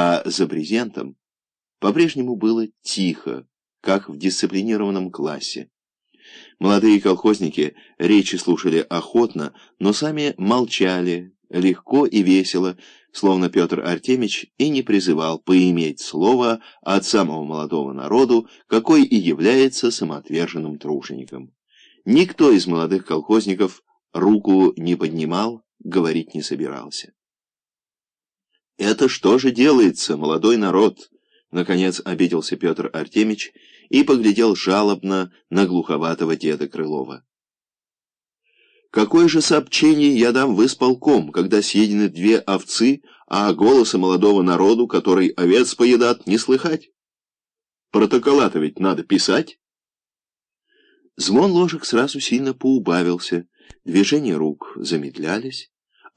а за брезентом по-прежнему было тихо, как в дисциплинированном классе. Молодые колхозники речи слушали охотно, но сами молчали, легко и весело, словно Петр Артемич и не призывал поиметь слово от самого молодого народу, какой и является самоотверженным тружеником. Никто из молодых колхозников руку не поднимал, говорить не собирался. «Это что же делается, молодой народ?» Наконец обиделся Петр Артемич и поглядел жалобно на глуховатого деда Крылова. Какое же сообщение я дам в исполком, когда съедены две овцы, а голоса молодого народу, который овец поедат, не слыхать? Протокола-то ведь надо писать. Звон ложек сразу сильно поубавился, движения рук замедлялись,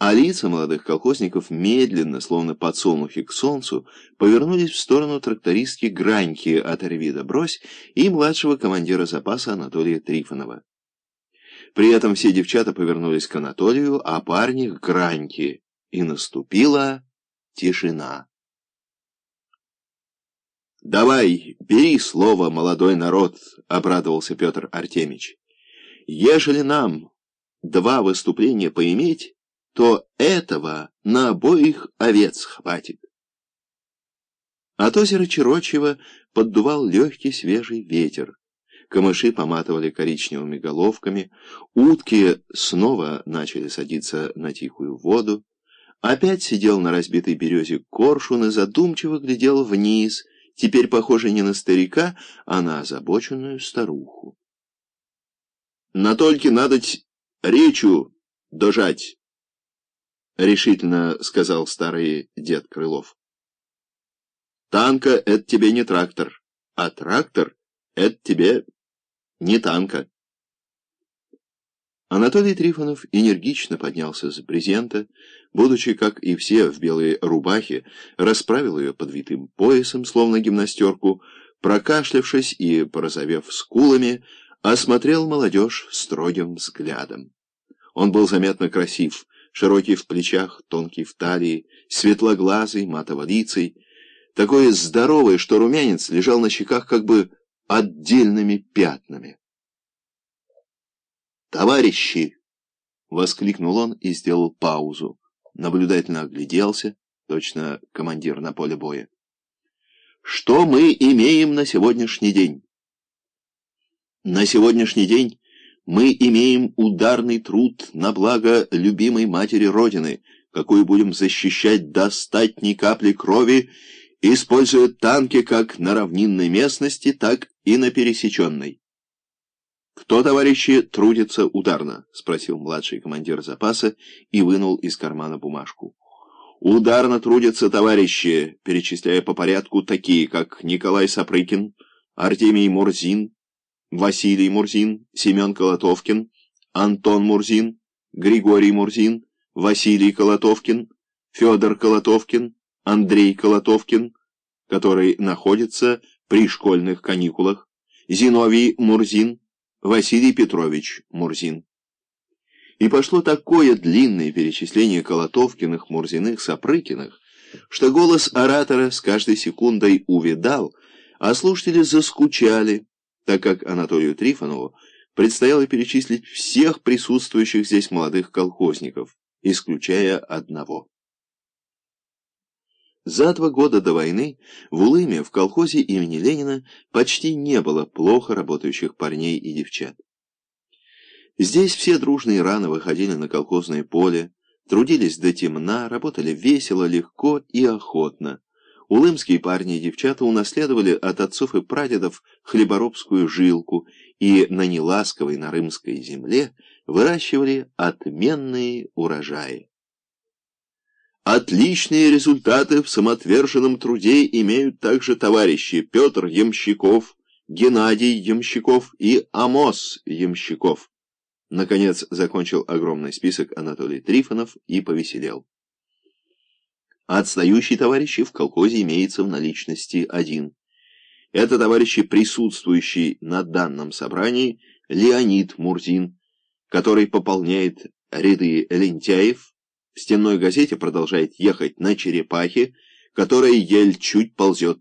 а лица молодых колхозников медленно, словно подсолнухи к солнцу, повернулись в сторону трактористки Граньки от Арвида Брось и младшего командира запаса Анатолия Трифонова. При этом все девчата повернулись к Анатолию, а парни к Граньке, и наступила тишина. «Давай, бери слово, молодой народ», — обрадовался Петр Артемич. «Ежели нам два выступления поиметь, то этого на обоих овец хватит». От озера Чирочева поддувал легкий свежий ветер камыши поматывали коричневыми головками, утки снова начали садиться на тихую воду. Опять сидел на разбитой березе коршун и задумчиво глядел вниз, теперь похоже не на старика, а на озабоченную старуху. — На только надо речу дожать, — решительно сказал старый дед Крылов. — Танка — это тебе не трактор, а трактор — это тебе не танка. Анатолий Трифонов энергично поднялся с брезента, будучи, как и все в белой рубахе, расправил ее подвитым поясом, словно гимнастерку, прокашлявшись и порозовев скулами, осмотрел молодежь строгим взглядом. Он был заметно красив, широкий в плечах, тонкий в талии, светлоглазый, матоволицый, такой здоровый, что румянец лежал на щеках как бы отдельными пятнами. «Товарищи!» — воскликнул он и сделал паузу. Наблюдательно огляделся, точно командир на поле боя. «Что мы имеем на сегодняшний день?» «На сегодняшний день мы имеем ударный труд на благо любимой матери Родины, какую будем защищать до статней капли крови используя танки как на равнинной местности, так и на пересеченной. «Кто, товарищи, трудится ударно?» — спросил младший командир запаса и вынул из кармана бумажку. «Ударно трудятся товарищи», перечисляя по порядку такие, как Николай Сапрыкин, Артемий Мурзин, Василий Мурзин, Семен Колотовкин, Антон Мурзин, Григорий Мурзин, Василий Колотовкин, Федор Колотовкин, Андрей Колотовкин, который находится при школьных каникулах, Зиновий Мурзин, Василий Петрович Мурзин. И пошло такое длинное перечисление Колотовкиных, Мурзиных, Сапрыкиных, что голос оратора с каждой секундой увидал, а слушатели заскучали, так как Анатолию Трифонову предстояло перечислить всех присутствующих здесь молодых колхозников, исключая одного. За два года до войны в Улыме в колхозе имени Ленина почти не было плохо работающих парней и девчат. Здесь все дружно и рано выходили на колхозное поле, трудились до темна, работали весело, легко и охотно. Улымские парни и девчата унаследовали от отцов и прадедов хлеборобскую жилку и на неласковой нарымской земле выращивали отменные урожаи. Отличные результаты в самоотверженном труде имеют также товарищи Петр Ямщиков, Геннадий Ямщиков и Амос Ямщиков. Наконец закончил огромный список Анатолий Трифонов и повеселел. Отстающий товарищи в колхозе имеется в наличности один. Это товарищи, присутствующий на данном собрании, Леонид Мурзин, который пополняет ряды лентяев, в стенной газете продолжает ехать на черепахе, которая ель чуть ползет